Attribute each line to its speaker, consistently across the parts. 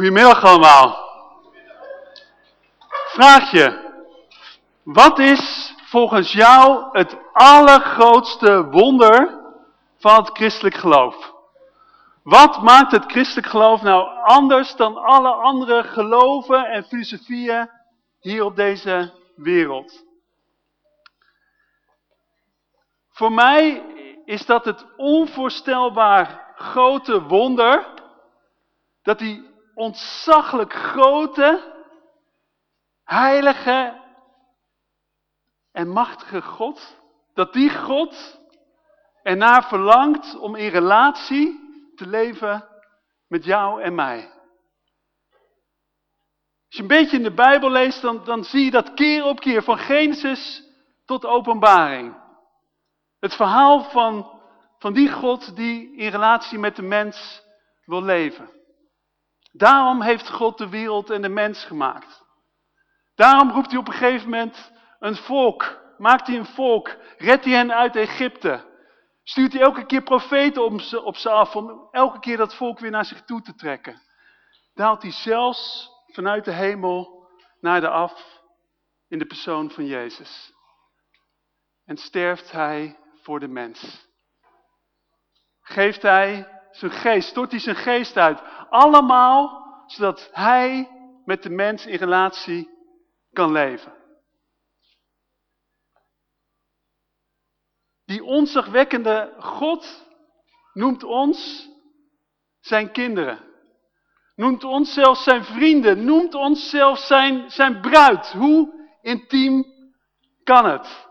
Speaker 1: Goedemiddag allemaal. Vraag je, wat is volgens jou het allergrootste wonder van het christelijk geloof? Wat maakt het christelijk geloof nou anders dan alle andere geloven en filosofieën hier op deze wereld? Voor mij is dat het onvoorstelbaar grote wonder dat die ontzaglijk grote, heilige en machtige God, dat die God ernaar verlangt om in relatie te leven met jou en mij. Als je een beetje in de Bijbel leest, dan, dan zie je dat keer op keer, van Genesis tot openbaring. Het verhaal van, van die God die in relatie met de mens wil leven. Daarom heeft God de wereld en de mens gemaakt. Daarom roept hij op een gegeven moment een volk. Maakt hij een volk. Redt hij hen uit Egypte. Stuurt hij elke keer profeten op ze, op ze af om elke keer dat volk weer naar zich toe te trekken. Daalt hij zelfs vanuit de hemel naar de af in de persoon van Jezus. En sterft hij voor de mens. Geeft hij zijn geest, stort hij zijn geest uit. Allemaal zodat hij met de mens in relatie kan leven. Die onzagwekkende God noemt ons zijn kinderen. Noemt ons zelfs zijn vrienden. Noemt ons zelfs zijn, zijn bruid. Hoe intiem kan het?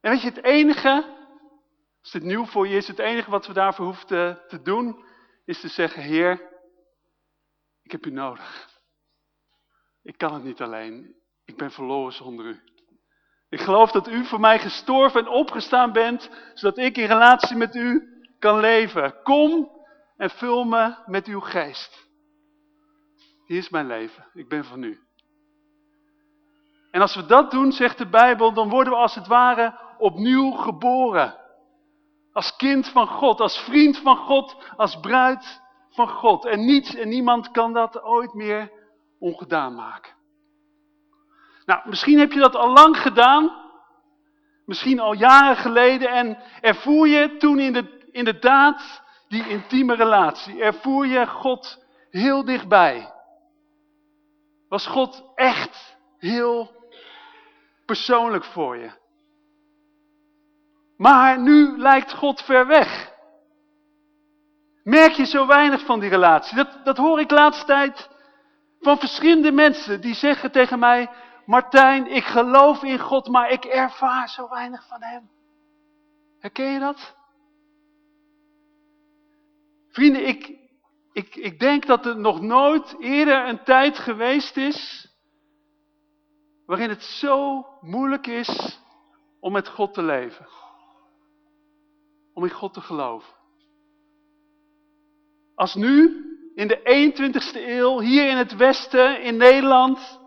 Speaker 1: En weet je, het enige als dit nieuw voor je is, het enige wat we daarvoor hoeven te, te doen, is te zeggen, Heer, ik heb u nodig. Ik kan het niet alleen. Ik ben verloren zonder u. Ik geloof dat u voor mij gestorven en opgestaan bent, zodat ik in relatie met u kan leven. Kom en vul me met uw geest. Hier is mijn leven. Ik ben van u. En als we dat doen, zegt de Bijbel, dan worden we als het ware opnieuw geboren. Als kind van God, als vriend van God, als bruid van God. En niets en niemand kan dat ooit meer ongedaan maken. Nou, misschien heb je dat al lang gedaan. Misschien al jaren geleden. En ervoer je toen in de, inderdaad die intieme relatie. Ervoer je God heel dichtbij. Was God echt heel persoonlijk voor je. Maar nu lijkt God ver weg. Merk je zo weinig van die relatie? Dat, dat hoor ik laatst tijd van verschillende mensen die zeggen tegen mij... Martijn, ik geloof in God, maar ik ervaar zo weinig van hem. Herken je dat? Vrienden, ik, ik, ik denk dat er nog nooit eerder een tijd geweest is... waarin het zo moeilijk is om met God te leven om in God te geloven. Als nu, in de 21ste eeuw, hier in het Westen, in Nederland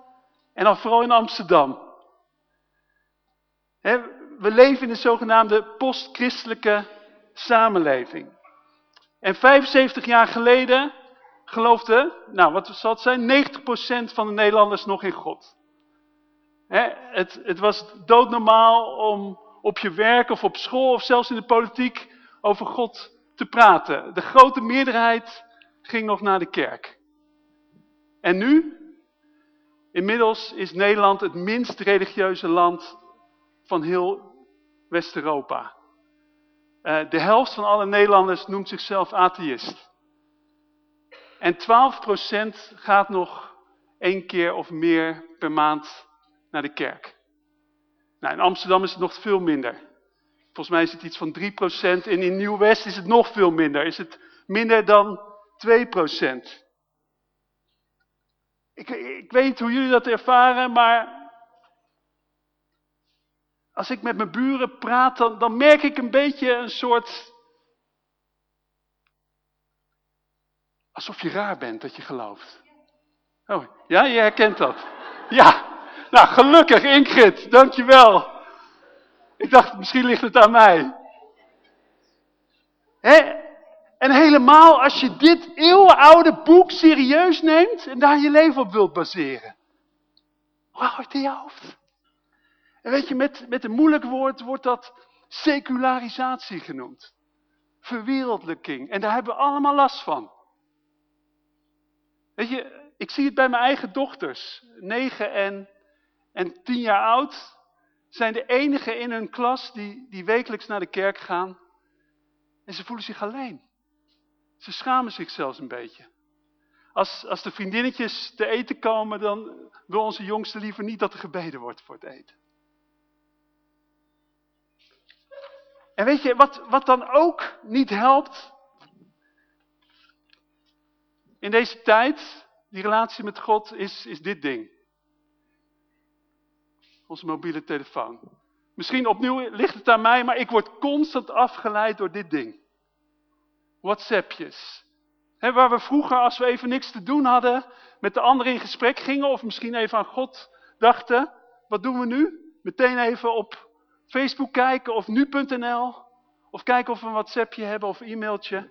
Speaker 1: en dan vooral in Amsterdam. we leven in een zogenaamde postchristelijke samenleving. En 75 jaar geleden geloofde, nou wat zal het zijn, 90% van de Nederlanders nog in God. het, het was doodnormaal om op je werk of op school of zelfs in de politiek over God te praten. De grote meerderheid ging nog naar de kerk. En nu? Inmiddels is Nederland het minst religieuze land van heel West-Europa. Uh, de helft van alle Nederlanders noemt zichzelf atheïst. En 12% gaat nog één keer of meer per maand naar de kerk. Nou, in Amsterdam is het nog veel minder. Volgens mij is het iets van 3% en in Nieuw-West is het nog veel minder. Is het minder dan 2%. Ik, ik weet hoe jullie dat ervaren, maar als ik met mijn buren praat, dan, dan merk ik een beetje een soort... Alsof je raar bent dat je gelooft. Oh, ja, je herkent dat. Ja, nou, gelukkig Ingrid, dankjewel. Ik dacht, misschien ligt het aan mij. Hè? En helemaal als je dit eeuwenoude boek serieus neemt en daar je leven op wilt baseren. Hou het in je hoofd? En weet je, met, met een moeilijk woord wordt dat secularisatie genoemd. Verwereldlijking. En daar hebben we allemaal last van. Weet je, ik zie het bij mijn eigen dochters. Negen en, en tien jaar oud. Zijn de enige in hun klas die, die wekelijks naar de kerk gaan. En ze voelen zich alleen. Ze schamen zich zelfs een beetje. Als, als de vriendinnetjes te eten komen, dan wil onze jongste liever niet dat er gebeden wordt voor het eten. En weet je, wat, wat dan ook niet helpt, in deze tijd, die relatie met God, is, is dit ding. Onze mobiele telefoon. Misschien opnieuw ligt het aan mij, maar ik word constant afgeleid door dit ding. Whatsappjes. Waar we vroeger, als we even niks te doen hadden, met de anderen in gesprek gingen, of misschien even aan God dachten. Wat doen we nu? Meteen even op Facebook kijken, of nu.nl, of kijken of we een Whatsappje hebben, of e-mailtje.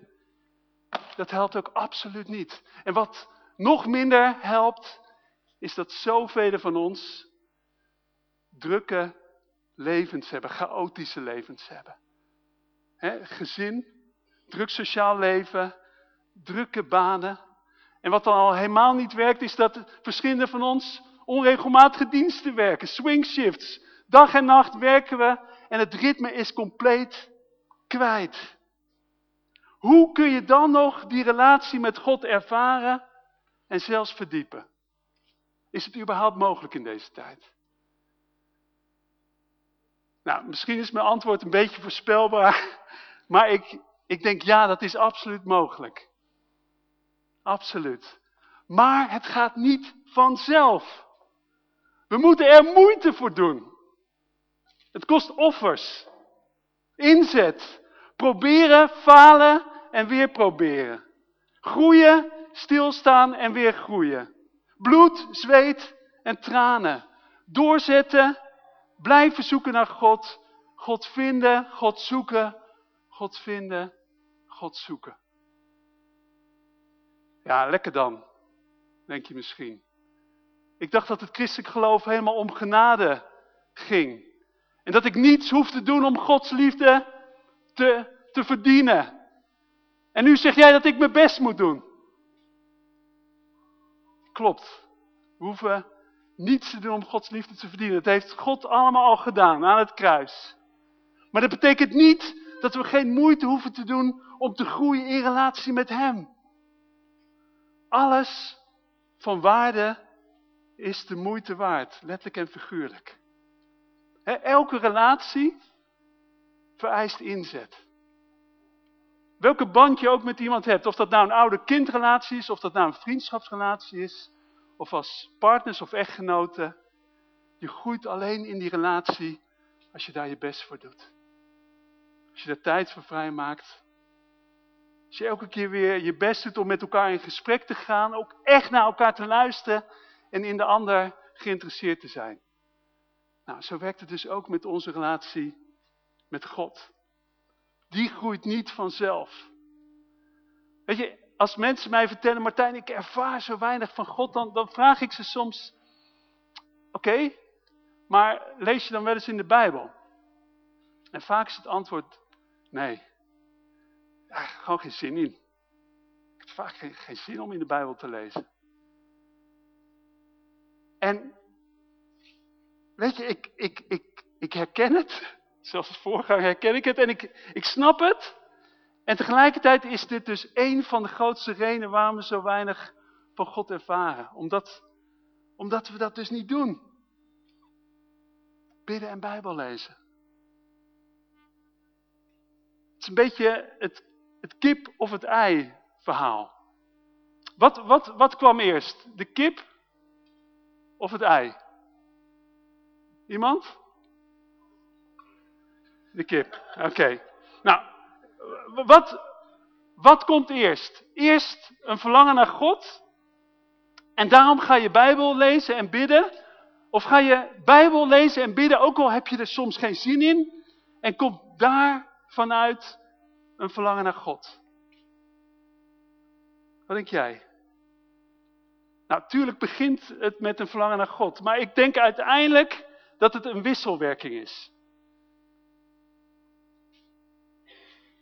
Speaker 1: Dat helpt ook absoluut niet. En wat nog minder helpt, is dat zoveel van ons drukke levens hebben, chaotische levens hebben. He, gezin, druk sociaal leven, drukke banen. En wat dan al helemaal niet werkt, is dat verschillende van ons onregelmatige diensten werken, swing shifts. Dag en nacht werken we en het ritme is compleet kwijt. Hoe kun je dan nog die relatie met God ervaren en zelfs verdiepen? Is het überhaupt mogelijk in deze tijd? Nou, misschien is mijn antwoord een beetje voorspelbaar, maar ik, ik denk ja, dat is absoluut mogelijk. Absoluut. Maar het gaat niet vanzelf. We moeten er moeite voor doen. Het kost offers. Inzet. Proberen, falen en weer proberen. Groeien, stilstaan en weer groeien. Bloed, zweet en tranen. Doorzetten, blijven zoeken naar God. God vinden, God zoeken, God vinden, God zoeken. Ja, lekker dan, denk je misschien. Ik dacht dat het christelijk geloof helemaal om genade ging. En dat ik niets hoef te doen om Gods liefde te, te verdienen. En nu zeg jij dat ik mijn best moet doen. Klopt. We hoeven niets te doen om Gods liefde te verdienen. Dat heeft God allemaal al gedaan aan het kruis. Maar dat betekent niet dat we geen moeite hoeven te doen om te groeien in relatie met Hem. Alles van waarde is de moeite waard, letterlijk en figuurlijk. elke relatie vereist inzet. Welke band je ook met iemand hebt, of dat nou een oude kindrelatie is, of dat nou een vriendschapsrelatie is, of als partners of echtgenoten. Je groeit alleen in die relatie als je daar je best voor doet. Als je daar tijd voor vrijmaakt. Als je elke keer weer je best doet om met elkaar in gesprek te gaan. Ook echt naar elkaar te luisteren en in de ander geïnteresseerd te zijn. Nou, zo werkt het dus ook met onze relatie met God. Die groeit niet vanzelf. Weet je, als mensen mij vertellen, Martijn, ik ervaar zo weinig van God, dan, dan vraag ik ze soms, oké, maar lees je dan wel eens in de Bijbel? En vaak is het antwoord, nee, ja, gewoon geen zin in. Ik heb vaak geen, zin om in de Bijbel te lezen. En, weet je, ik, ik, ik, ik herken het, zelfs als voorganger herken ik het en ik, ik snap het. En tegelijkertijd is dit dus een van de grootste redenen waarom we zo weinig van God ervaren. Omdat, omdat we dat dus niet doen. Bidden en Bijbel lezen. Het is een beetje het, het kip of het ei verhaal. Wat, wat, wat kwam eerst? De kip of het ei? Iemand? De kip, oké. Nou, wat, wat komt eerst? Eerst een verlangen naar God. En daarom ga je Bijbel lezen en bidden. Of ga je Bijbel lezen en bidden, ook al heb je er soms geen zin in. En komt daar vanuit een verlangen naar God. Wat denk jij? Nou, natuurlijk begint het met een verlangen naar God. Maar ik denk uiteindelijk dat het een wisselwerking is.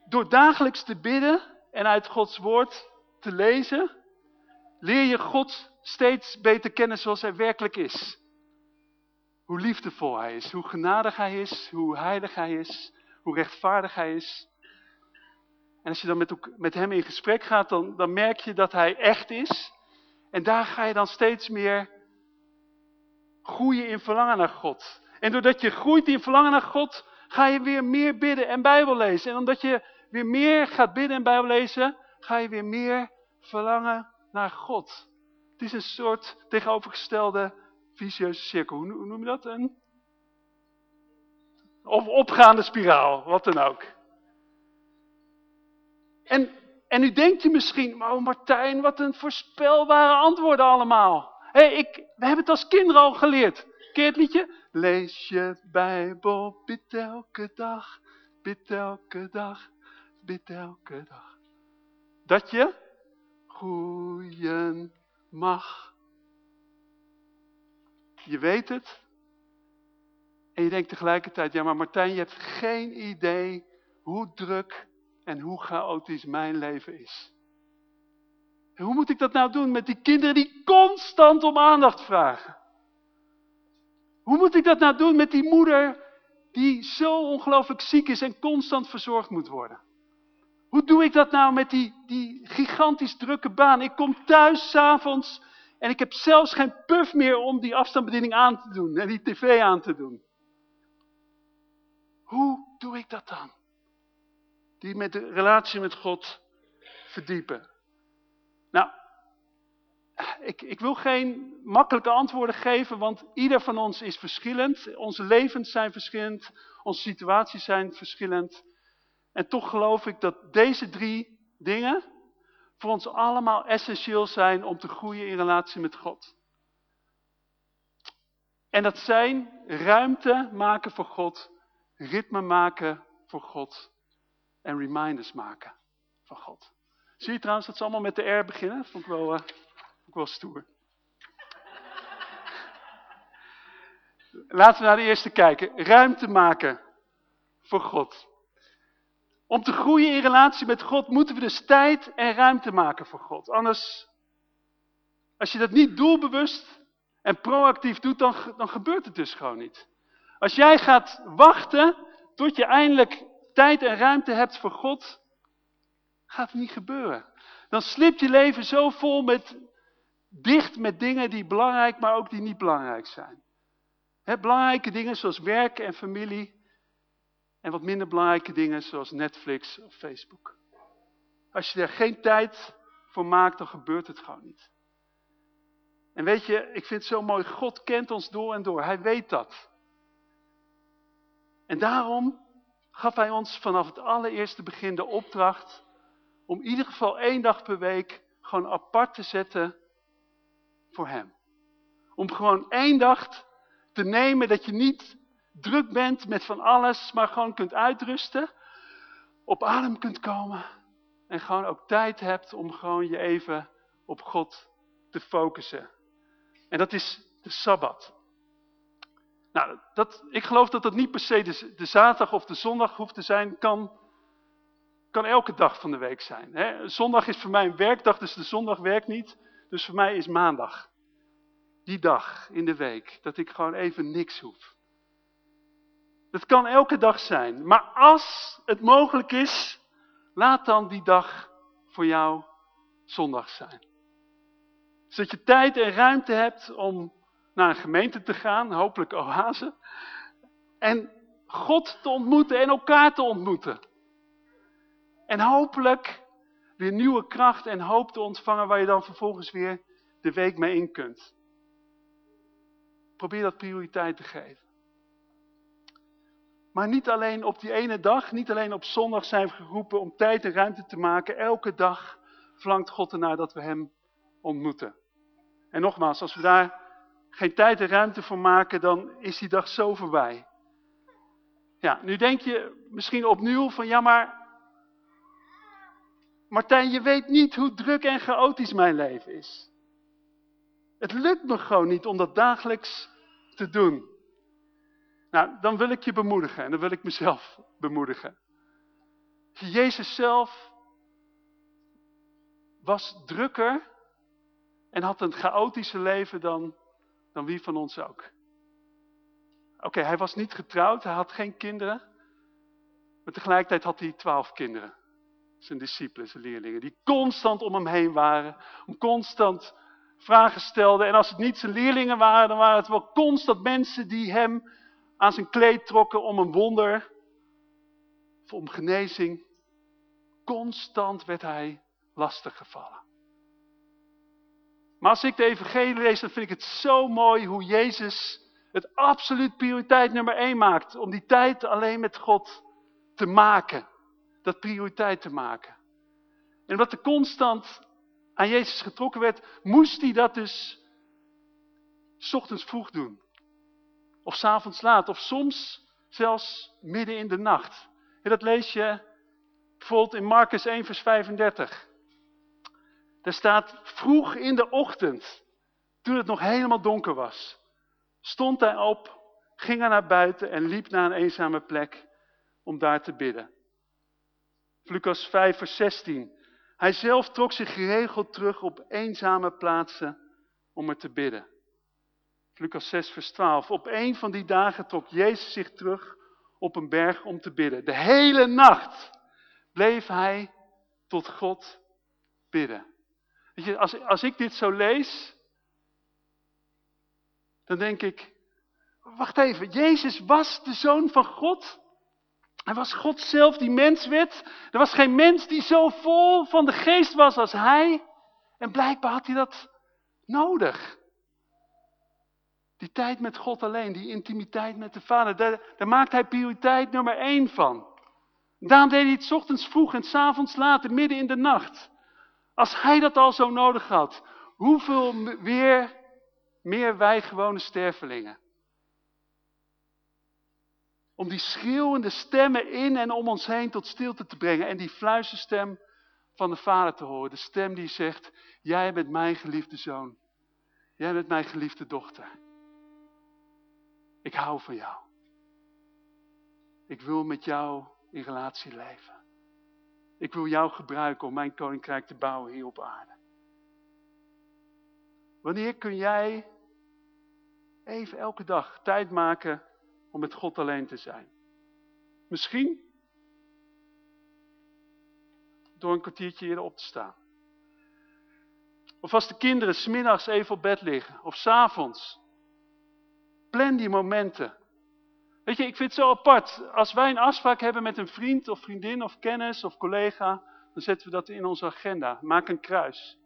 Speaker 1: Door dagelijks te bidden en uit Gods woord te lezen, leer je God steeds beter kennen zoals hij werkelijk is. Hoe liefdevol hij is, hoe genadig hij is, hoe heilig hij is, hoe rechtvaardig hij is. En als je dan met, met hem in gesprek gaat, dan, dan merk je dat hij echt is. En daar ga je dan steeds meer groeien in verlangen naar God. En doordat je groeit in verlangen naar God, ga je weer meer bidden en Bijbel lezen. En omdat je weer meer gaat bidden en Bijbel lezen, ga je weer meer verlangen naar God. Het is een soort tegenovergestelde vicieuze cirkel. Hoe noem je dat? Een of opgaande spiraal, wat dan ook. En, en nu denkt u misschien, oh Martijn, wat een voorspelbare antwoorden allemaal. Hey, ik, we hebben het als kinderen al geleerd. Je het liedje? Lees je Bijbel, bid elke dag, bid elke dag, bid elke dag. Dat je groeien mag. Je weet het. En je denkt tegelijkertijd, ja maar Martijn, je hebt geen idee hoe druk en hoe chaotisch mijn leven is. En hoe moet ik dat nou doen met die kinderen die constant om aandacht vragen? Hoe moet ik dat nou doen met die moeder die zo ongelooflijk ziek is en constant verzorgd moet worden? Hoe doe ik dat nou met die, die gigantisch drukke baan? Ik kom thuis s'avonds en ik heb zelfs geen puff meer om die afstandsbediening aan te doen en die tv aan te doen. Hoe doe ik dat dan? Die met de relatie met God verdiepen. Nou, ik, ik wil geen makkelijke antwoorden geven, want ieder van ons is verschillend. Onze levens zijn verschillend, onze situaties zijn verschillend. En toch geloof ik dat deze drie dingen voor ons allemaal essentieel zijn om te groeien in relatie met God. En dat zijn ruimte maken voor God, ritme maken voor God en reminders maken van God. Zie je trouwens dat ze allemaal met de R beginnen? Vond ik wel, uh, vond ik wel stoer. Laten we naar de eerste kijken. Ruimte maken voor God. Om te groeien in relatie met God moeten we dus tijd en ruimte maken voor God. Anders, als je dat niet doelbewust en proactief doet, dan, dan gebeurt het dus gewoon niet. Als jij gaat wachten tot je eindelijk tijd en ruimte hebt voor God, gaat het niet gebeuren. Dan slipt je leven zo vol met, dicht met dingen die belangrijk, maar ook die niet belangrijk zijn. He, belangrijke dingen zoals werk en familie, en wat minder belangrijke dingen zoals Netflix of Facebook. Als je er geen tijd voor maakt, dan gebeurt het gewoon niet. En weet je, ik vind het zo mooi, God kent ons door en door. Hij weet dat. En daarom gaf hij ons vanaf het allereerste begin de opdracht om in ieder geval één dag per week gewoon apart te zetten voor hem. Om gewoon één dag te nemen dat je niet druk bent met van alles, maar gewoon kunt uitrusten, op adem kunt komen en gewoon ook tijd hebt om gewoon je even op God te focussen. En dat is de Sabbat. Nou, dat, ik geloof dat dat niet per se de, de zaterdag of de zondag hoeft te zijn, kan, kan elke dag van de week zijn. Hè? Zondag is voor mij een werkdag, dus de zondag werkt niet. Dus voor mij is maandag. Die dag in de week, dat ik gewoon even niks hoef. Het kan elke dag zijn. Maar als het mogelijk is, laat dan die dag voor jou zondag zijn. Zodat je tijd en ruimte hebt om naar een gemeente te gaan, hopelijk oase. En God te ontmoeten en elkaar te ontmoeten. En hopelijk weer nieuwe kracht en hoop te ontvangen waar je dan vervolgens weer de week mee in kunt. Probeer dat prioriteit te geven. Maar niet alleen op die ene dag, niet alleen op zondag zijn we geroepen om tijd en ruimte te maken. Elke dag verlangt God ernaar dat we hem ontmoeten. En nogmaals, als we daar geen tijd en ruimte voor maken, dan is die dag zo voorbij. Ja, nu denk je misschien opnieuw van ja maar, Martijn, je weet niet hoe druk en chaotisch mijn leven is. Het lukt me gewoon niet om dat dagelijks te doen. Nou, dan wil ik je bemoedigen en dan wil ik mezelf bemoedigen. Jezus zelf was drukker en had een chaotische leven dan, dan wie van ons ook. Oké, hij was niet getrouwd, hij had geen kinderen. Maar tegelijkertijd had hij twaalf kinderen. Zijn discipelen, zijn leerlingen, die constant om hem heen waren. Om constant vragen stelden. En als het niet zijn leerlingen waren, dan waren het wel constant mensen die hem aan zijn kleed trokken om een wonder. Of om genezing. Constant werd hij lastiggevallen. Maar als ik de evangelie lees, dan vind ik het zo mooi hoe Jezus het absoluut prioriteit nummer één maakt. Om die tijd alleen met God te maken. Dat prioriteit te maken. En omdat er constant aan Jezus getrokken werd, moest hij dat dus ochtends vroeg doen. Of s avonds laat, of soms zelfs midden in de nacht. En dat lees je bijvoorbeeld in Marcus 1 vers 35. Daar staat, vroeg in de ochtend, toen het nog helemaal donker was, stond hij op, ging hij naar buiten en liep naar een eenzame plek om daar te bidden. Lucas 5 vers 16. Hij zelf trok zich geregeld terug op eenzame plaatsen om er te bidden. Lucas 6 vers 12. Op een van die dagen trok Jezus zich terug op een berg om te bidden. De hele nacht bleef hij tot God bidden. Weet je, als, als ik dit zo lees, dan denk ik, wacht even, Jezus was de Zoon van God. Hij was God zelf die mens werd. Er was geen mens die zo vol van de geest was als hij. En blijkbaar had hij dat nodig. Die tijd met God alleen, die intimiteit met de Vader, daar, maakt hij prioriteit nummer één van. Daarom deed hij het ochtends vroeg en s avonds later, midden in de nacht. Als hij dat al zo nodig had, hoeveel weer meer wij gewone stervelingen. Om die schreeuwende stemmen in en om ons heen tot stilte te brengen. En die fluisterstem van de Vader te horen. De stem die zegt, jij bent mijn geliefde zoon. Jij bent mijn geliefde dochter. Ik hou van jou. Ik wil met jou in relatie leven. Ik wil jou gebruiken om mijn koninkrijk te bouwen hier op aarde. Wanneer kun jij even elke dag tijd maken om met God alleen te zijn? Misschien door een kwartiertje eerder op te staan. Of als de kinderen smiddags even op bed liggen, of s'avonds. Plan die momenten. Weet je, ik vind het zo apart. Als wij een afspraak hebben met een vriend of vriendin of kennis of collega, dan zetten we dat in onze agenda. Maak een kruis.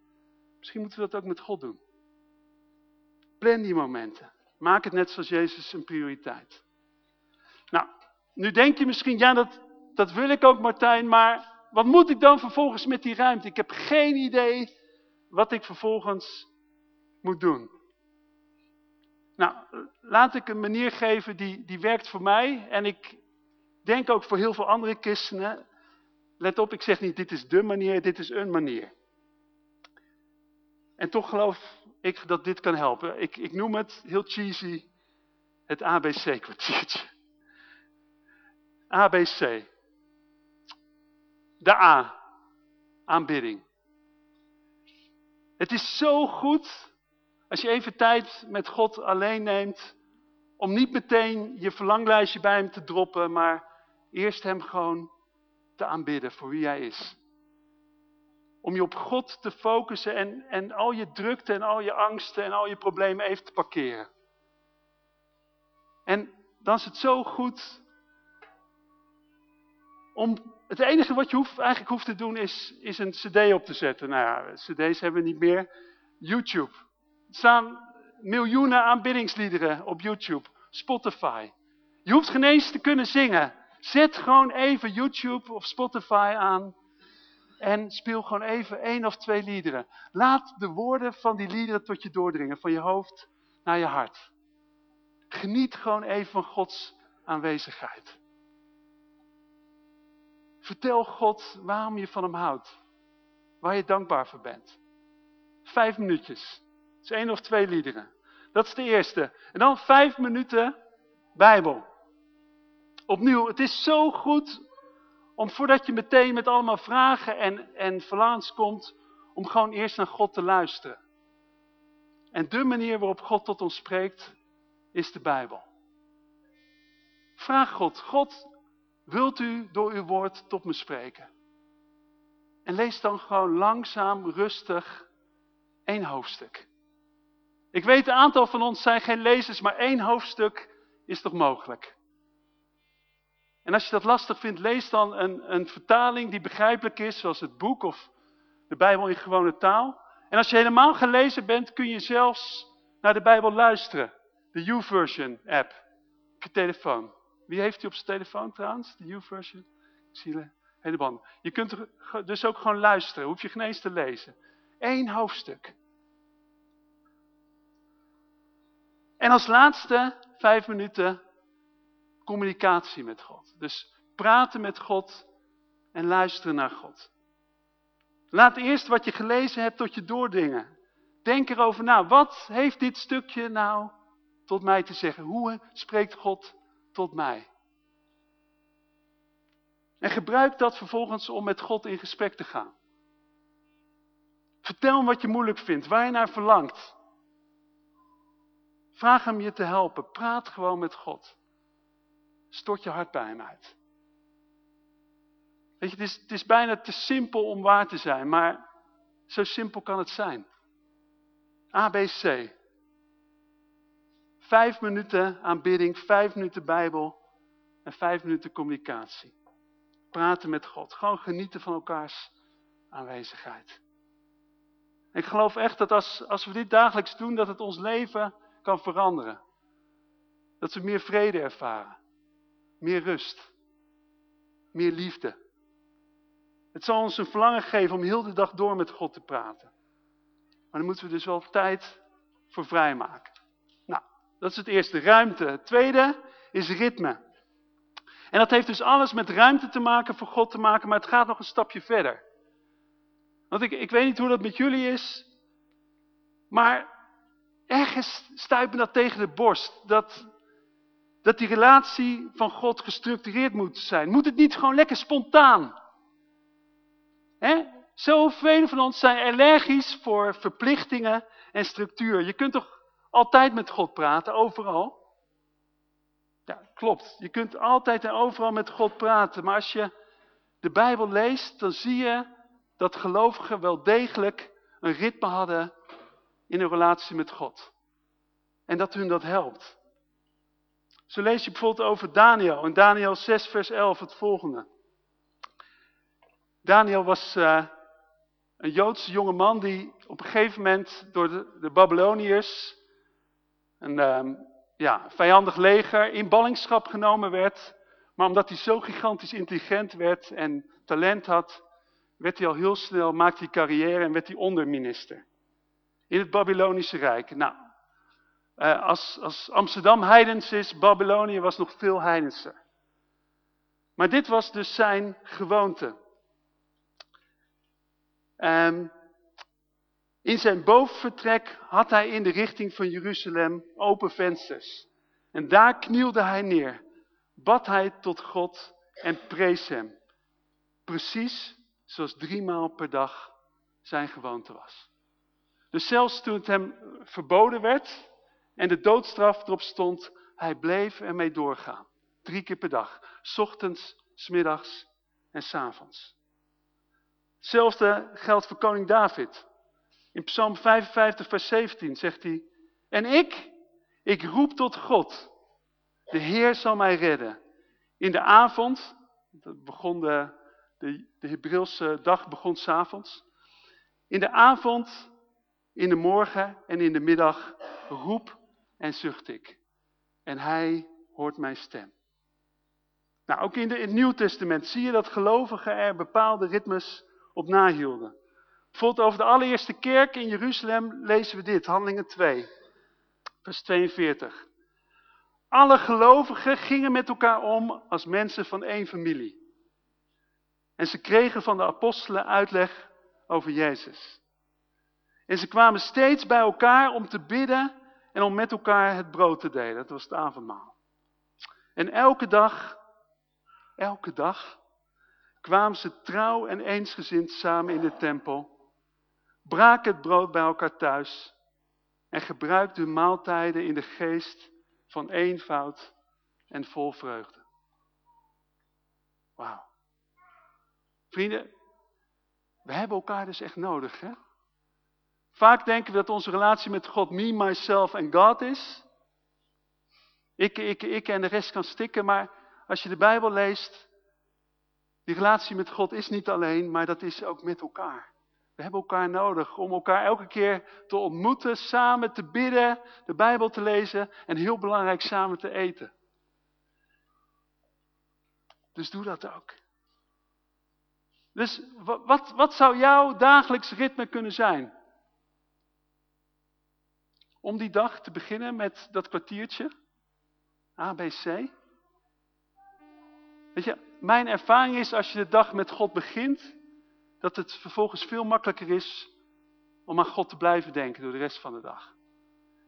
Speaker 1: Misschien moeten we dat ook met God doen. Plan die momenten. Maak het net zoals Jezus een prioriteit. Nou, nu denk je misschien, ja dat, dat wil ik ook Martijn, maar wat moet ik dan vervolgens met die ruimte? Ik heb geen idee wat ik vervolgens moet doen. Nou, laat ik een manier geven die, die werkt voor mij. En ik denk ook voor heel veel andere christenen. Let op, ik zeg niet dit is de manier, dit is een manier. En toch geloof ik dat dit kan helpen. Ik, ik noem het heel cheesy het ABC-kwartiertje. ABC. De A. Aanbidding. Het is zo goed als je even tijd met God alleen neemt, om niet meteen je verlanglijstje bij hem te droppen, maar eerst hem gewoon te aanbidden voor wie hij is. Om je op God te focussen en, en al je drukte en al je angsten en al je problemen even te parkeren. En dan is het zo goed om, het enige wat je hoeft, eigenlijk hoeft te doen is, is een cd op te zetten. Nou ja, cd's hebben we niet meer. YouTube. Staan miljoenen aanbiddingsliederen op YouTube, Spotify. Je hoeft geen eens te kunnen zingen. Zet gewoon even YouTube of Spotify aan en speel gewoon even één of twee liederen. Laat de woorden van die liederen tot je doordringen, van je hoofd naar je hart. Geniet gewoon even van Gods aanwezigheid. Vertel God waarom je van hem houdt. waar je dankbaar voor bent. Vijf minuutjes. Is één of twee liederen. Dat is de eerste. En dan vijf minuten Bijbel. Opnieuw, het is zo goed om voordat je meteen met allemaal vragen en, en verlangens komt, om gewoon eerst naar God te luisteren. En de manier waarop God tot ons spreekt, is de Bijbel. Vraag God, God, wilt u door uw woord tot me spreken? En lees dan gewoon langzaam, rustig, één hoofdstuk. Ik weet, een aantal van ons zijn geen lezers, maar één hoofdstuk is toch mogelijk. En als je dat lastig vindt, lees dan een, een vertaling die begrijpelijk is, zoals het boek of de Bijbel in gewone taal. En als je helemaal gelezen bent, kun je zelfs naar de Bijbel luisteren. De YouVersion app op je telefoon. Wie heeft die op zijn telefoon trouwens, de YouVersion? Ik zie de hele band. Je kunt dus ook gewoon luisteren, hoef je geen eens te lezen. Eén hoofdstuk. En als laatste vijf minuten communicatie met God. Dus praten met God en luisteren naar God. Laat eerst wat je gelezen hebt tot je doordringen. Denk erover na. Wat heeft dit stukje nou tot mij te zeggen? Hoe spreekt God tot mij? En gebruik dat vervolgens om met God in gesprek te gaan. Vertel hem wat je moeilijk vindt, waar je naar verlangt. Vraag hem je te helpen. Praat gewoon met God. Stort je hart bij hem uit. Weet je, het is, het is bijna te simpel om waar te zijn, maar zo simpel kan het zijn. ABC. Vijf minuten aanbidding, vijf minuten Bijbel en vijf minuten communicatie. Praten met God. Gewoon genieten van elkaars aanwezigheid. Ik geloof echt dat als, als we dit dagelijks doen, dat het ons leven kan veranderen. Dat we meer vrede ervaren. Meer rust. Meer liefde. Het zal ons een verlangen geven om heel de dag door met God te praten. Maar dan moeten we dus wel tijd voor vrijmaken. Nou, dat is het eerste, ruimte. Het tweede is ritme. En dat heeft dus alles met ruimte te maken, voor God te maken, maar het gaat nog een stapje verder. Want ik, ik weet niet hoe dat met jullie is, maar ergens stuit me dat tegen de borst. Dat, dat die relatie van God gestructureerd moet zijn. Moet het niet gewoon lekker spontaan? Hè? Zoveel van ons zijn allergisch voor verplichtingen en structuur. Je kunt toch altijd met God praten, overal? Ja, klopt. Je kunt altijd en overal met God praten. Maar als je de Bijbel leest, dan zie je dat gelovigen wel degelijk een ritme hadden in een relatie met God. En dat hun dat helpt. Zo lees je bijvoorbeeld over Daniel. In Daniel 6 vers 11 het volgende. Daniel was uh, een Joodse jonge man die op een gegeven moment door de, de Babyloniërs, een uh, ja, vijandig leger, in ballingschap genomen werd. Maar omdat hij zo gigantisch intelligent werd en talent had, werd hij al heel snel, maakte hij carrière en werd hij onderminister in het Babylonische Rijk. Nou, uh, als, als Amsterdam heidens is, Babylonië was nog veel heidenser. Maar dit was dus zijn gewoonte. Um, in zijn bovenvertrek had hij in de richting van Jeruzalem open vensters. En daar knielde hij neer, bad hij tot God en prees hem. Precies zoals drie maal per dag zijn gewoonte was. Dus zelfs toen het hem verboden werd en de doodstraf erop stond, hij bleef ermee doorgaan. Drie keer per dag. S ochtends, smiddags en s avonds. Hetzelfde geldt voor koning David. In Psalm 55 vers 17 zegt hij, en ik, ik roep tot God. De Heer zal mij redden. In de avond, begon de, de, de Hebreeuwse dag begon s'avonds. In de avond in de morgen en in de middag roep en zucht ik. En hij hoort mijn stem. Nou, ook in, de, in het Nieuw Testament zie je dat gelovigen er bepaalde ritmes op nahielden. Bijvoorbeeld over de allereerste kerk in Jeruzalem lezen we dit, Handelingen 2, vers 42. Alle gelovigen gingen met elkaar om als mensen van één familie. En ze kregen van de apostelen uitleg over Jezus. En ze kwamen steeds bij elkaar om te bidden en om met elkaar het brood te delen. Dat was het avondmaal. En elke dag, elke dag, kwamen ze trouw en eensgezind samen in de tempel, braken het brood bij elkaar thuis en gebruikten hun maaltijden in de geest van eenvoud en vol vreugde. Wauw. Vrienden, we hebben elkaar dus echt nodig. Hè? Vaak denken we dat onze relatie met God me, myself en God is. Ik, ik, ik en de rest kan stikken. Maar als je de Bijbel leest, die relatie met God is niet alleen, maar dat is ook met elkaar. We hebben elkaar nodig om elkaar elke keer te ontmoeten, samen te bidden, de Bijbel te lezen en heel belangrijk samen te eten. Dus doe dat ook. Dus wat, wat zou jouw dagelijks ritme kunnen zijn? Om die dag te beginnen met dat kwartiertje. A, B, C. Weet je, mijn ervaring is als je de dag met God begint, dat het vervolgens veel makkelijker is om aan God te blijven denken door de rest van de dag.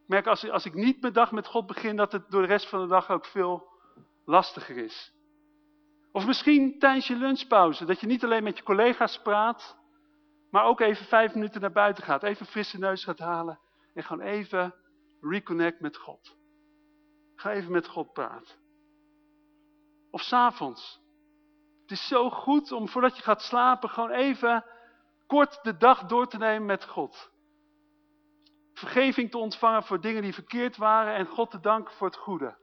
Speaker 1: Ik merk als, als ik niet mijn dag met God begin, dat het door de rest van de dag ook veel lastiger is. Of misschien tijdens je lunchpauze, dat je niet alleen met je collega's praat, maar ook even vijf minuten naar buiten gaat. Even frisse neus gaat halen en gewoon even reconnect met God. Ga even met God praten. Of s'avonds. Het is zo goed om voordat je gaat slapen gewoon even kort de dag door te nemen met God. Vergeving te ontvangen voor dingen die verkeerd waren en God te danken voor het goede.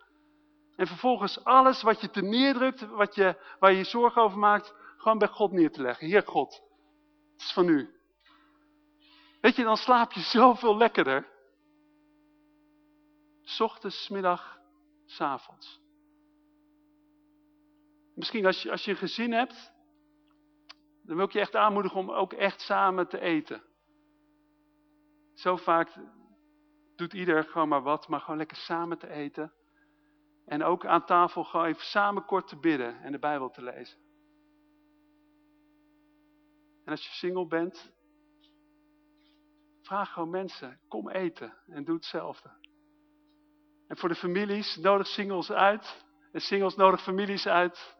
Speaker 1: En vervolgens alles wat je te neerdrukt, wat je, waar je je zorgen over maakt, gewoon bij God neer te leggen. Heer God, het is van u. Weet je, dan slaap je zoveel lekkerder. Ochtends, middag, avonds. Misschien als je, als je een gezin hebt, dan wil ik je echt aanmoedigen om ook echt samen te eten. Zo vaak doet ieder gewoon maar wat, maar gewoon lekker samen te eten. En ook aan tafel gewoon even samen kort te bidden en de Bijbel te lezen. En als je single bent, vraag gewoon mensen, kom eten en doe hetzelfde. En voor de families, nodig singles uit. En singles nodig families uit.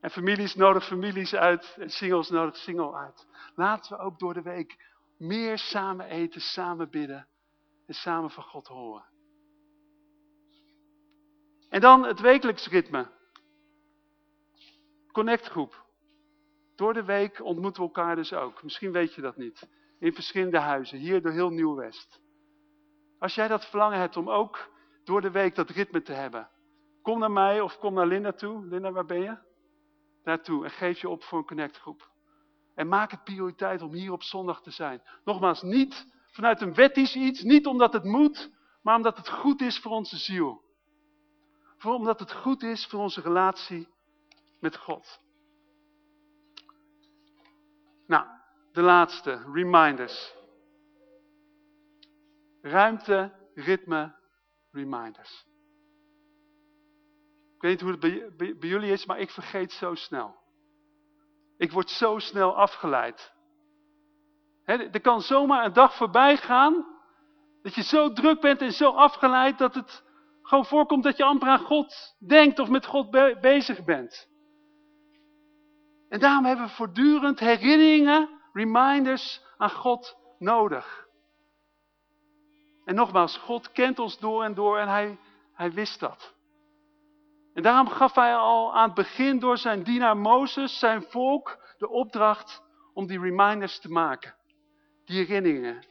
Speaker 1: En families nodig families uit. En singles nodig single uit. Laten we ook door de week meer samen eten, samen bidden. En samen van God horen. En dan het wekelijks ritme. Connectgroep. Door de week ontmoeten we elkaar dus ook. Misschien weet je dat niet. In verschillende huizen. Hier door heel Nieuw-West. Als jij dat verlangen hebt om ook door de week dat ritme te hebben. Kom naar mij of kom naar Linda toe. Linda, waar ben je? Daartoe. En geef je op voor een connectgroep. En maak het prioriteit om hier op zondag te zijn. Nogmaals, niet vanuit een wettisch iets. Niet omdat het moet. Maar omdat het goed is voor onze ziel omdat het goed is voor onze relatie met God. Nou, de laatste, reminders. Ruimte, ritme, reminders. Ik weet niet hoe het bij, jullie is, maar ik vergeet zo snel. Ik word zo snel afgeleid. er kan zomaar een dag voorbij gaan, dat je zo druk bent en zo afgeleid dat het gewoon voorkomt dat je amper aan God denkt of met God bezig bent. En daarom hebben we voortdurend herinneringen, reminders aan God nodig. En nogmaals, God kent ons door en door en hij, hij wist dat. En daarom gaf hij al aan het begin door zijn dienaar Mozes, zijn volk, de opdracht om die reminders te maken. Die herinneringen.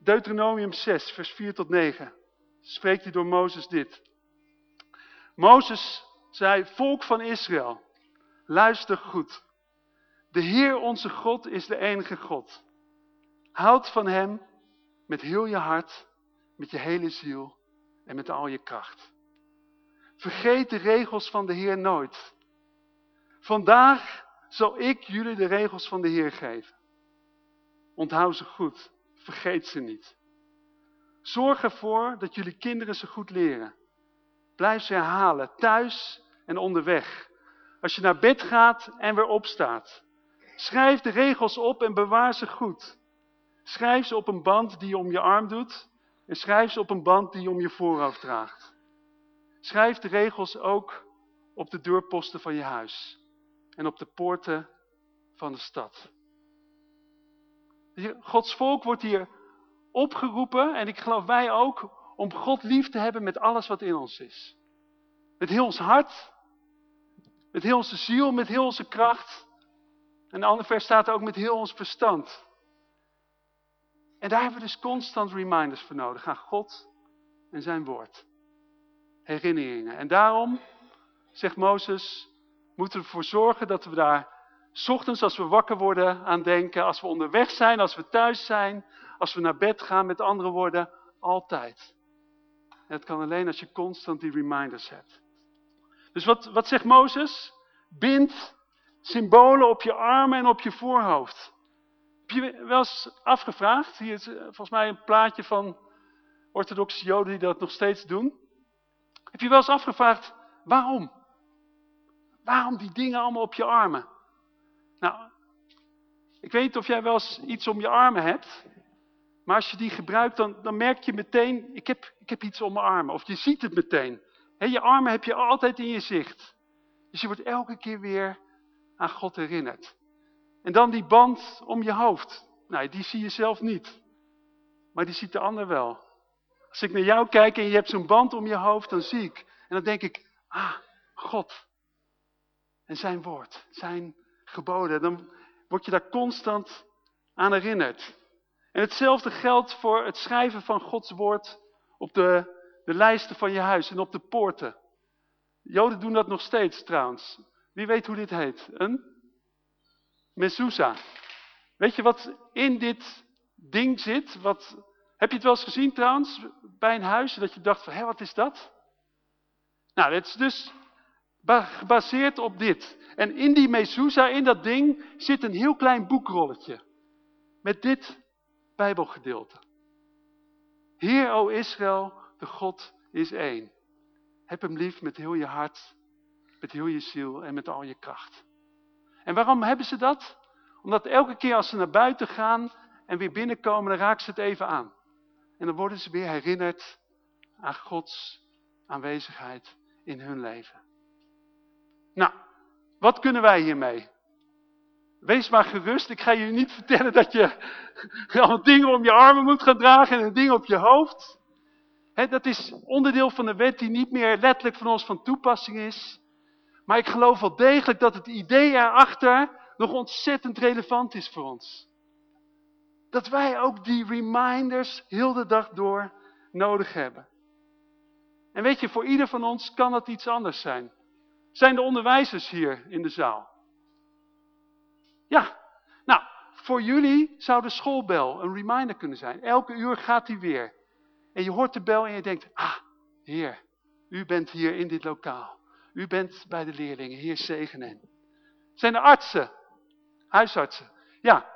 Speaker 1: Deuteronomium 6, vers 4 tot 9 spreekt hij door Mozes dit. Mozes zei, volk van Israël, luister goed. De Heer onze God is de enige God. Houd van hem met heel je hart, met je hele ziel en met al je kracht. Vergeet de regels van de Heer nooit. Vandaag zal ik jullie de regels van de Heer geven. Onthoud ze goed, vergeet ze niet. Zorg ervoor dat jullie kinderen ze goed leren. Blijf ze herhalen, thuis en onderweg. Als je naar bed gaat en weer opstaat. Schrijf de regels op en bewaar ze goed. Schrijf ze op een band die je om je arm doet. En schrijf ze op een band die je om je voorhoofd draagt. Schrijf de regels ook op de deurposten van je huis. En op de poorten van de stad. Gods volk wordt hier opgeroepen, en ik geloof wij ook, om God lief te hebben met alles wat in ons is. Met heel ons hart, met heel onze ziel, met heel onze kracht. En de andere vers staat ook met heel ons verstand. En daar hebben we dus constant reminders voor nodig aan God en zijn woord. Herinneringen. En daarom, zegt Mozes, moeten we ervoor zorgen dat we daar, s ochtends als we wakker worden, aan denken. Als we onderweg zijn, als we thuis zijn, als we naar bed gaan, met andere woorden, altijd. Dat kan alleen als je constant die reminders hebt. Dus wat, wat zegt Mozes? Bind symbolen op je armen en op je voorhoofd. Heb je wel eens afgevraagd? Hier is eh, volgens mij een plaatje van orthodoxe joden die dat nog steeds doen. Heb je wel eens afgevraagd, waarom? Waarom die dingen allemaal op je armen? Nou, ik weet niet of jij wel eens iets om je armen hebt. Maar als je die gebruikt, dan, dan merk je meteen, ik heb, ik heb iets om mijn armen. Of je ziet het meteen. je armen heb je altijd in je zicht. Dus je wordt elke keer weer aan God herinnerd. En dan die band om je hoofd. Nou, die zie je zelf niet. Maar die ziet de ander wel. Als ik naar jou kijk en je hebt zo'n band om je hoofd, dan zie ik. En dan denk ik, ah, God. En zijn woord, zijn geboden. Dan word je daar constant aan herinnerd. En hetzelfde geldt voor het schrijven van Gods woord op de, de lijsten van je huis en op de poorten. Joden doen dat nog steeds trouwens. Wie weet hoe dit heet? Een mezuzah. Weet je wat in dit ding zit? Wat, heb je het wel eens gezien trouwens bij een huis? Dat je dacht van, hé, wat is dat? Nou, het is dus gebaseerd op dit. En in die mezuzah, in dat ding, zit een heel klein boekrolletje. Met dit Bijbelgedeelte. Heer, o Israël, de God is één. Heb hem lief met heel je hart, met heel je ziel en met al je kracht. En waarom hebben ze dat? Omdat elke keer als ze naar buiten gaan en weer binnenkomen, dan raken ze het even aan. En dan worden ze weer herinnerd aan Gods aanwezigheid in hun leven. Nou, wat kunnen wij hiermee? Wees maar gerust, ik ga je niet vertellen dat je allemaal dingen om je armen moet gaan dragen en een ding op je hoofd. dat is onderdeel van de wet die niet meer letterlijk van ons van toepassing is. Maar ik geloof wel degelijk dat het idee erachter nog ontzettend relevant is voor ons. Dat wij ook die reminders heel de dag door nodig hebben. En weet je, voor ieder van ons kan dat iets anders zijn. Zijn de onderwijzers hier in de zaal? Ja, nou, voor jullie zou de schoolbel een reminder kunnen zijn. Elke uur gaat die weer. En je hoort de bel en je denkt, ah, heer, u bent hier in dit lokaal. U bent bij de leerlingen, heer zegen hen. Zijn er artsen, huisartsen? Ja,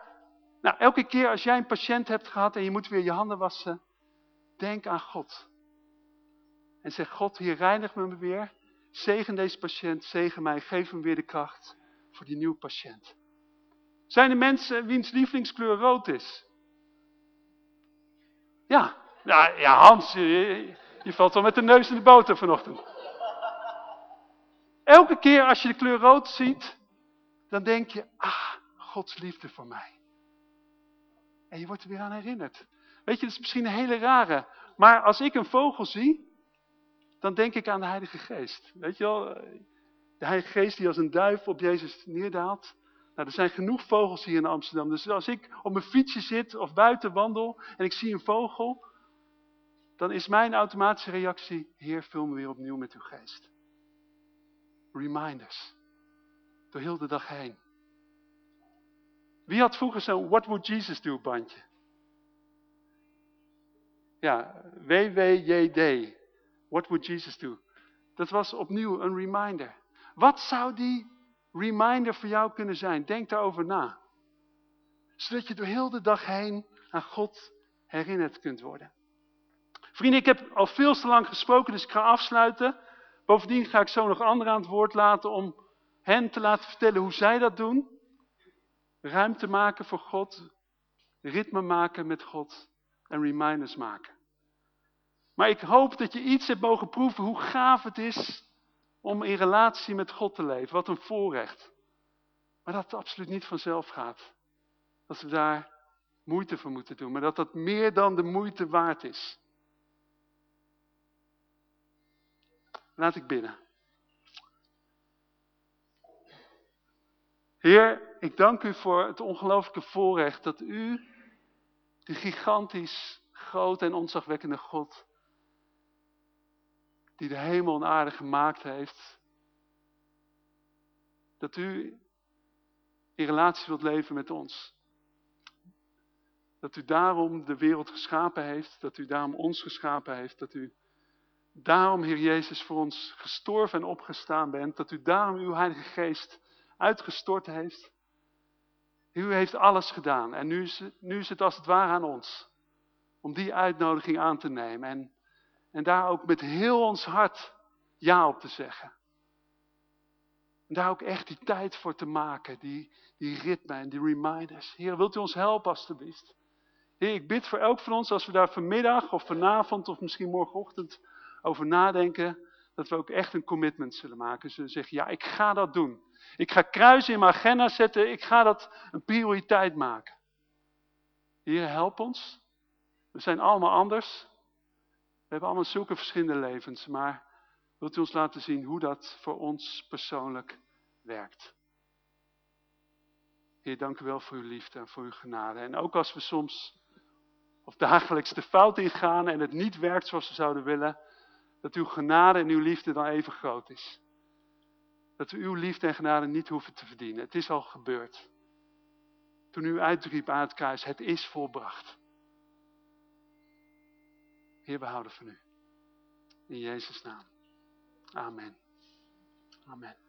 Speaker 1: nou, elke keer als jij een patiënt hebt gehad en je moet weer je handen wassen, denk aan God. En zeg, God, hier reinig me weer. Zegen deze patiënt, zegen mij, geef hem weer de kracht voor die nieuwe patiënt. Zijn er mensen wiens lievelingskleur rood is? Ja, ja, ja Hans, je, valt wel met de neus in de boter vanochtend. Elke keer als je de kleur rood ziet, dan denk je, ah, Gods liefde voor mij. En je wordt er weer aan herinnerd. Weet je, dat is misschien een hele rare. Maar als ik een vogel zie, dan denk ik aan de Heilige Geest. Weet je wel, de Heilige Geest die als een duif op Jezus neerdaalt. Nou, er zijn genoeg vogels hier in Amsterdam. Dus als ik op mijn fietsje zit of buiten wandel en ik zie een vogel, dan is mijn automatische reactie, Heer, vul me weer opnieuw met uw geest. Reminders. Door heel de dag heen. Wie had vroeger zo'n What Would Jesus Do bandje? Ja, WWJD. What Would Jesus Do? Dat was opnieuw een reminder. Wat zou die reminder voor jou kunnen zijn. Denk daarover na. Zodat je door heel de dag heen aan God herinnerd kunt worden. Vrienden, ik heb al veel te lang gesproken, dus ik ga afsluiten. Bovendien ga ik zo nog anderen aan het woord laten om hen te laten vertellen hoe zij dat doen. ruimte maken voor God, ritme maken met God en reminders maken. Maar ik hoop dat je iets hebt mogen proeven hoe gaaf het is om in relatie met God te leven. Wat een voorrecht. Maar dat het absoluut niet vanzelf gaat. Dat we daar moeite voor moeten doen. Maar dat dat meer dan de moeite waard is. Laat ik bidden. Heer, ik dank u voor het ongelooflijke voorrecht dat u, die gigantisch grote en onzagwekkende God, die de hemel en aarde gemaakt heeft, dat u in relatie wilt leven met ons. Dat u daarom de wereld geschapen heeft, dat u daarom ons geschapen heeft, dat u daarom, Heer Jezus, voor ons gestorven en opgestaan bent, dat u daarom uw Heilige Geest uitgestort heeft. U heeft alles gedaan en nu is, nu is het als het ware aan ons om die uitnodiging aan te nemen en, en daar ook met heel ons hart ja op te zeggen. En daar ook echt die tijd voor te maken, die, die ritme en die reminders. Heer, wilt u ons helpen alstublieft? Heer, ik bid voor elk van ons als we daar vanmiddag of vanavond of misschien morgenochtend over nadenken, dat we ook echt een commitment zullen maken. Zullen zeggen, ja, ik ga dat doen. Ik ga kruisen in mijn agenda zetten, ik ga dat een prioriteit maken. Heer, help ons. We zijn allemaal anders. We hebben allemaal zulke verschillende levens, maar wilt u ons laten zien hoe dat voor ons persoonlijk werkt. Heer, dank u wel voor uw liefde en voor uw genade. En ook als we soms of dagelijks de fout ingaan en het niet werkt zoals we zouden willen, dat uw genade en uw liefde dan even groot is. Dat we uw liefde en genade niet hoeven te verdienen. Het is al gebeurd. Toen u uitriep aan het kruis, het is volbracht. Heer, we houden van u. In Jezus' naam. Amen. Amen.